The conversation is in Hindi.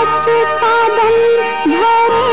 सच का भरे झूठ